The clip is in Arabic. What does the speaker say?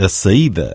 السيدة.